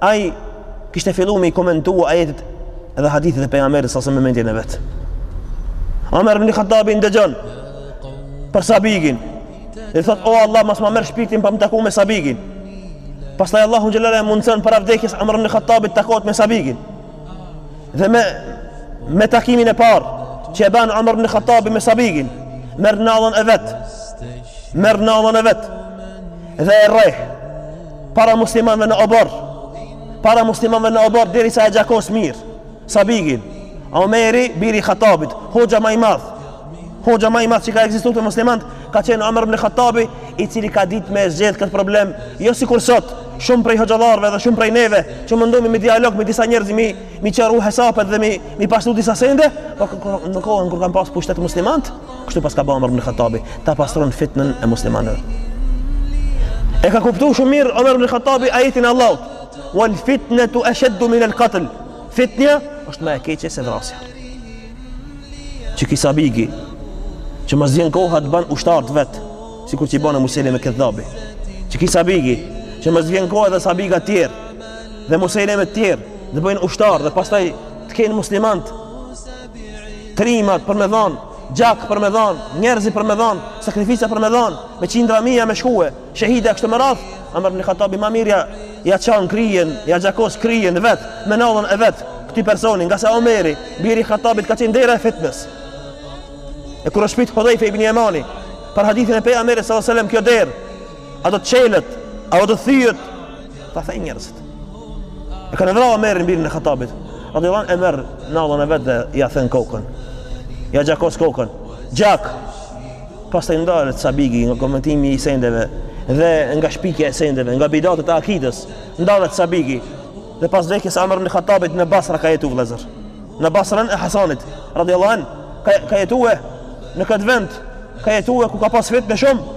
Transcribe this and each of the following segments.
Ai kishte fillu me i komentu ajetet dhe hadithet e pejgamberit sallallahu alajhi wasallam me mendjen e vet. Omer ibn Khattabi ndëgjon për Sabigin. Dhe thot o Allah mos ma merr shpirtin pa më taku me Sabigin. Pastaj Allahu xhelle ve ala e mundson para vdekjes Omer ibn Khattabi takohet me Sabigin. Dhe me me takimin e parë që e ban Omer ibn Khattabi me Sabigin, merr nallën e vet. Merr nallën e vet. dhe e rreh para muslimanëve në obor para muslimanëve në obor derisa e gjakos mirë Sabigin Omeri biri i Khatabit hoxha ma i madh hoxha ma i madh që ka ekzistuar te muslimanët ka qenë Omer ibn Khattabi i cili ka ditë me zgjedh këtë problem jo sikur sot shumë prej hoxhallarëve dhe shumë prej neve që mundohemi me dialog me disa njerëz mi mi qëru hesapet dhe mi mi pastru disa sende po në kohën kur kanë pas pushtet muslimanët Kështu paska ba Omer ibn Khattabi, ta pastron fitnën e muslimanëve. E ka kuptuar shumë mirë Omer ibn Khattabi ajetin e Allahut. Wal fitnatu ashaddu min al-qatl. Fitnja është më e keqe se vrasja. Që ky Sabigi, që mos vjen koha të ban ushtarë të vet, sikur t'i bën Musejleme Kedhabi. Që ky Sabigi, që mos vjen koha edhe Sabiga të tjerë dhe Musejleme të tjerë, të bëjnë ushtarë dhe pastaj të kenë muslimanët Trimat për me dhanë, gjak për me dhanë, njerëz për me dhanë, sakrifica për me dhanë, me qindra mija me shkue, shehida e kështu me radhë, Omer ibn Khattabi ma mirë ja ja çan kryen, ja gjakos kryen vet, me nallën e vet, këtij personi, ngase Omeri, biri i Khattabit ka qenë dera e fitnes. E kur është pyt Hudhejfe ibn Yamani, për hadithin e pejgamberit sallallahu alajhi wasallam kjo derë A do të çelet, apo do thyhet? Ta thejnë njerëzit. E kanë vra Omerin birin e Khatabit. Radhiyallahu anh e merr nallën e vet dhe ja then kokën. Ja gjakos kokën. Gjak. Pastaj ndalet Sabigi nga komentimi i sendeve dhe nga shpikja e sendeve, nga bidatet e akidës, ndalet Sabigi. Dhe pas vdekjes së Omer ibn Khatabit në Basra ka jetu vllezër. Në Basrën e Hasanit, radhiyallahu anh, ka jetuar në këtë vend, ka jetuar ku ka pas fitnë shumë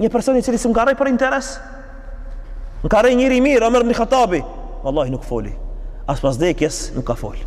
Një person i cili s'u ngarroi për interes, ngarroi njeri i mirë, Omer ibn Khattabi, vallahi nuk foli. As pas vdekjes nuk ka folë.